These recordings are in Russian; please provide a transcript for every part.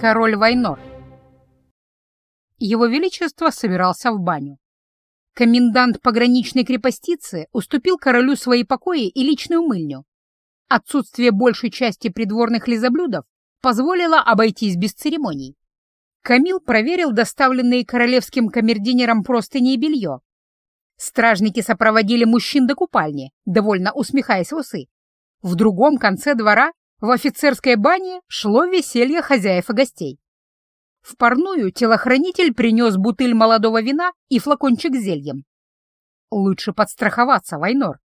Король Вайнор. Его Величество собирался в баню. Комендант пограничной крепостицы уступил королю свои покои и личную мыльню. Отсутствие большей части придворных лизоблюдов позволило обойтись без церемоний. Камил проверил доставленные королевским камердинером простыни и белье. Стражники сопроводили мужчин до купальни, довольно усмехаясь в усы. В другом конце двора в офицерской бане шло веселье хозяев и гостей. В парную телохранитель принес бутыль молодого вина и флакончик с зельем. Лучше подстраховаться, Вайнор.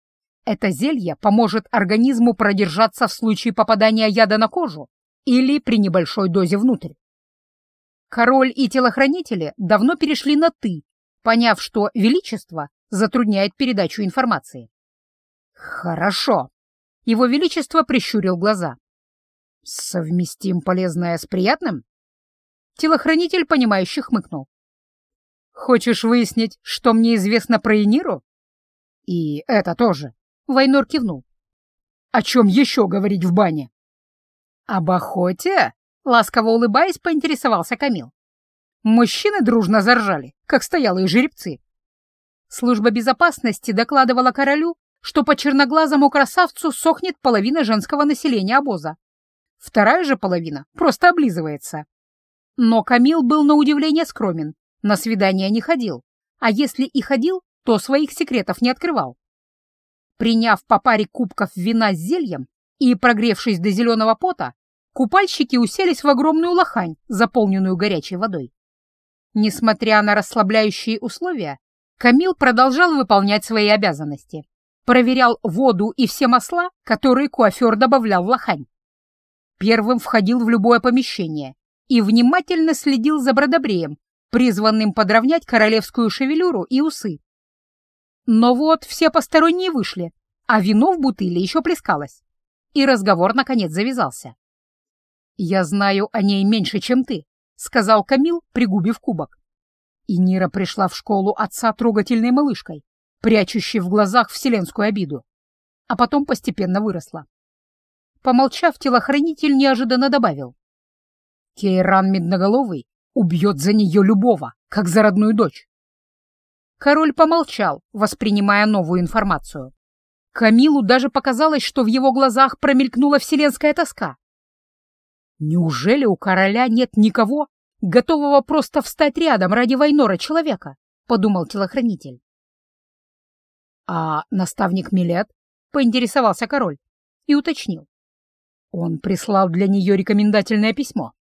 Это зелье поможет организму продержаться в случае попадания яда на кожу или при небольшой дозе внутрь. Король и телохранители давно перешли на «ты», поняв, что величество затрудняет передачу информации. «Хорошо», — его величество прищурил глаза. «Совместим полезное с приятным?» Телохранитель, понимающе хмыкнул. «Хочешь выяснить, что мне известно про Эниру?» «И это тоже», — Вайнор кивнул. «О чем еще говорить в бане?» «Об охоте?» — ласково улыбаясь, поинтересовался Камил. Мужчины дружно заржали, как стоялые жеребцы. Служба безопасности докладывала королю, что по черноглазому красавцу сохнет половина женского населения обоза. Вторая же половина просто облизывается. Но Камил был на удивление скромен, на свидания не ходил, а если и ходил, то своих секретов не открывал. Приняв по паре кубков вина с зельем и прогревшись до зеленого пота, купальщики уселись в огромную лохань, заполненную горячей водой. Несмотря на расслабляющие условия, Камил продолжал выполнять свои обязанности. Проверял воду и все масла, которые куафер добавлял в лохань первым входил в любое помещение и внимательно следил за бродобреем, призванным подровнять королевскую шевелюру и усы. Но вот все посторонние вышли, а вино в бутыле еще плескалось, и разговор наконец завязался. «Я знаю о ней меньше, чем ты», — сказал Камил, пригубив кубок. И Нира пришла в школу отца трогательной малышкой, прячущей в глазах вселенскую обиду, а потом постепенно выросла. Помолчав, телохранитель неожиданно добавил. Кейран Медноголовый убьет за нее любого, как за родную дочь. Король помолчал, воспринимая новую информацию. Камилу даже показалось, что в его глазах промелькнула вселенская тоска. Неужели у короля нет никого, готового просто встать рядом ради Вайнора человека? — подумал телохранитель. — А наставник Милет? — поинтересовался король и уточнил. Он прислал для нее рекомендательное письмо.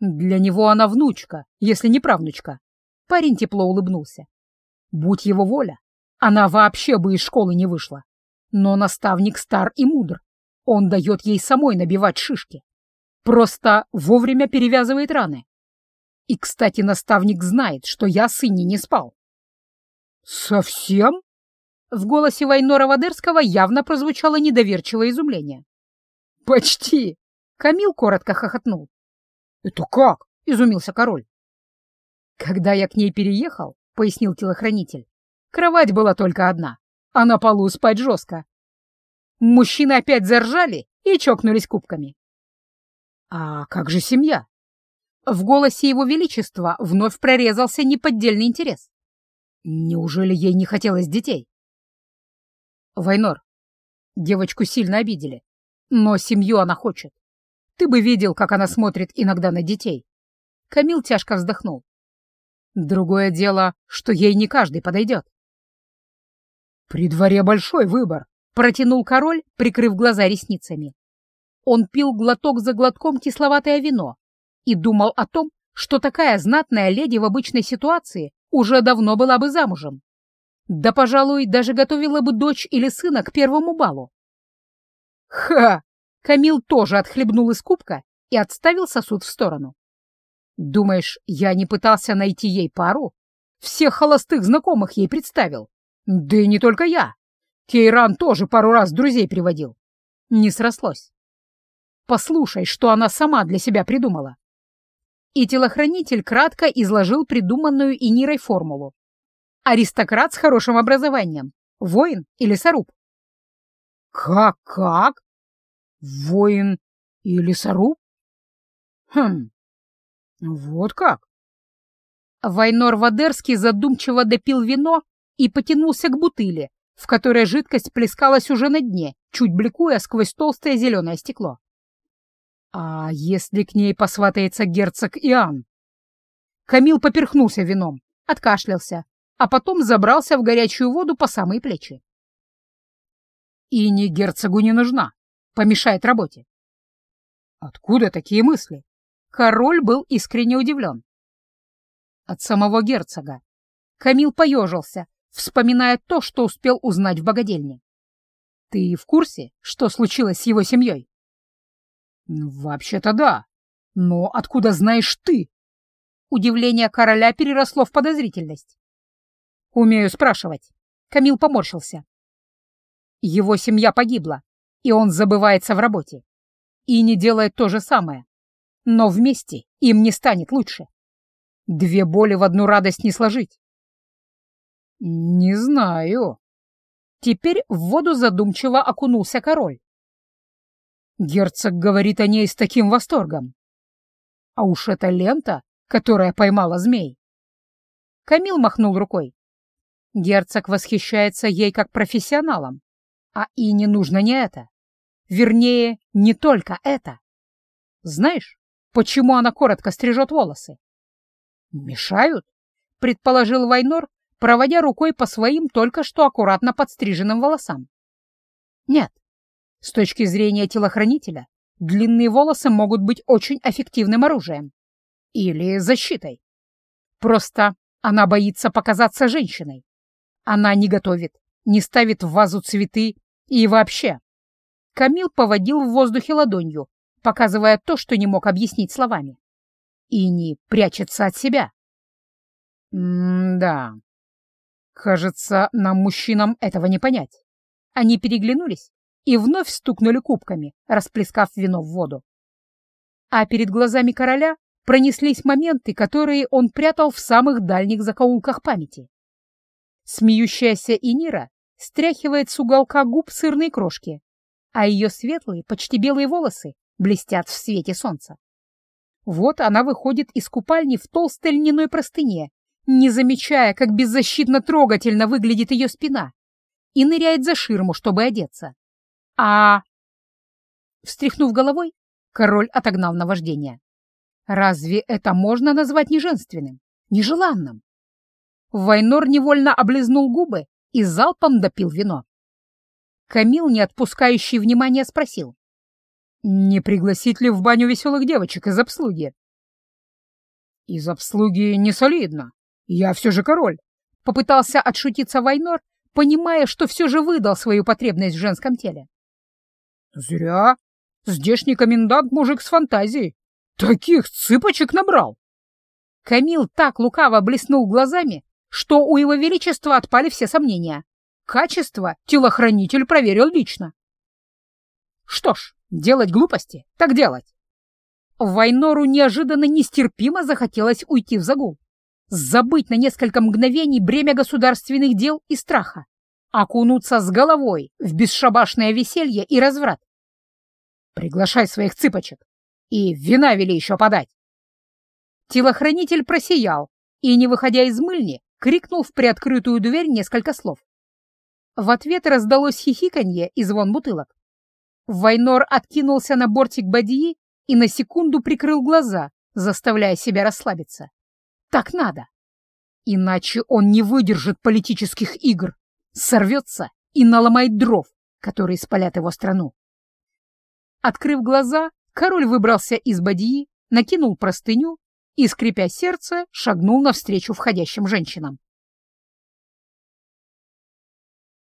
Для него она внучка, если не правнучка. Парень тепло улыбнулся. Будь его воля, она вообще бы из школы не вышла. Но наставник стар и мудр. Он дает ей самой набивать шишки. Просто вовремя перевязывает раны. И, кстати, наставник знает, что я с Инни не спал. «Совсем?» В голосе Вайнора Вадерского явно прозвучало недоверчивое изумление. «Почти!» — Камил коротко хохотнул. «Это как?» — изумился король. «Когда я к ней переехал, — пояснил телохранитель, — кровать была только одна, а на полу спать жестко. Мужчины опять заржали и чокнулись кубками. «А как же семья?» В голосе его величества вновь прорезался неподдельный интерес. Неужели ей не хотелось детей? Вайнор, девочку сильно обидели. Но семью она хочет. Ты бы видел, как она смотрит иногда на детей. Камил тяжко вздохнул. Другое дело, что ей не каждый подойдет. При дворе большой выбор, протянул король, прикрыв глаза ресницами. Он пил глоток за глотком кисловатое вино и думал о том, что такая знатная леди в обычной ситуации уже давно была бы замужем. Да, пожалуй, даже готовила бы дочь или сына к первому балу. «Ха!» Камил тоже отхлебнул из кубка и отставил сосуд в сторону. «Думаешь, я не пытался найти ей пару? Всех холостых знакомых ей представил. Да и не только я. Кейран тоже пару раз друзей приводил. Не срослось. Послушай, что она сама для себя придумала». И телохранитель кратко изложил придуманную Инирой формулу. Аристократ с хорошим образованием, воин и лесоруб. «Как-как? Воин и лесоруб?» Хм, вот как? Вайнор Вадерский задумчиво допил вино и потянулся к бутыли, в которой жидкость плескалась уже на дне, чуть бликуя сквозь толстое зеленое стекло. А если к ней посватается герцог Иоанн? Камил поперхнулся вином, откашлялся, а потом забрался в горячую воду по самые плечи. И не герцогу не нужна, помешает работе. Откуда такие мысли? Король был искренне удивлен. От самого герцога. Камил поежился, вспоминая то, что успел узнать в богадельне. Ты в курсе, что случилось с его семьей? Вообще-то да. Но откуда знаешь ты? Удивление короля переросло в подозрительность. Умею спрашивать. Камил поморщился. Его семья погибла, и он забывается в работе. И не делает то же самое. Но вместе им не станет лучше. Две боли в одну радость не сложить. «Не знаю». Теперь в воду задумчиво окунулся король. Герцог говорит о ней с таким восторгом. А уж эта лента, которая поймала змей. Камил махнул рукой. Герцог восхищается ей как профессионалом, а и не нужно не это. Вернее, не только это. Знаешь, почему она коротко стрижет волосы? Мешают, предположил Вайнор, проводя рукой по своим только что аккуратно подстриженным волосам. Нет, с точки зрения телохранителя, длинные волосы могут быть очень эффективным оружием. Или защитой. Просто она боится показаться женщиной. Она не готовит, не ставит в вазу цветы и вообще. Камил поводил в воздухе ладонью, показывая то, что не мог объяснить словами. И не прячется от себя. М-да, Кажется, нам, мужчинам, этого не понять. Они переглянулись и вновь стукнули кубками, расплескав вино в воду. А перед глазами короля пронеслись моменты, которые он прятал в самых дальних закоулках памяти. Смеющаяся Инира стряхивает с уголка губ сырные крошки, а ее светлые, почти белые волосы блестят в свете солнца. Вот она выходит из купальни в толстой льняной простыне не замечая, как беззащитно трогательно выглядит ее спина, и ныряет за ширму, чтобы одеться. А... Встряхнув головой, король отогнал наваждение. Разве это можно назвать неженственным, нежеланным? Вайнор невольно облизнул губы и залпом допил вино. Камил, не отпускающий внимания, спросил. «Не пригласить ли в баню веселых девочек из обслуги?» «Из обслуги не солидно. «Я все же король!» — попытался отшутиться Вайнор, понимая, что все же выдал свою потребность в женском теле. «Зря. Здешний комендант мужик с фантазией. Таких цыпочек набрал!» Камил так лукаво блеснул глазами, что у его величества отпали все сомнения. Качество телохранитель проверил лично. Что ж, делать глупости, так делать. Вайнору неожиданно нестерпимо захотелось уйти в загул забыть на несколько мгновений бремя государственных дел и страха, окунуться с головой в бесшабашное веселье и разврат. Приглашай своих цыпочек и вина вели еще подать. Телохранитель просиял и, не выходя из мыльни, крикнул в приоткрытую дверь несколько слов. В ответ раздалось хихиканье и звон бутылок. Вайнор откинулся на бортик бадьи и на секунду прикрыл глаза, заставляя себя расслабиться. Так надо. Иначе он не выдержит политических игр, сорвется и наломает дров, которые спалят его страну. Открыв глаза, король выбрался из бадьи, накинул простыню и, скрипя сердце, шагнул навстречу входящим женщинам.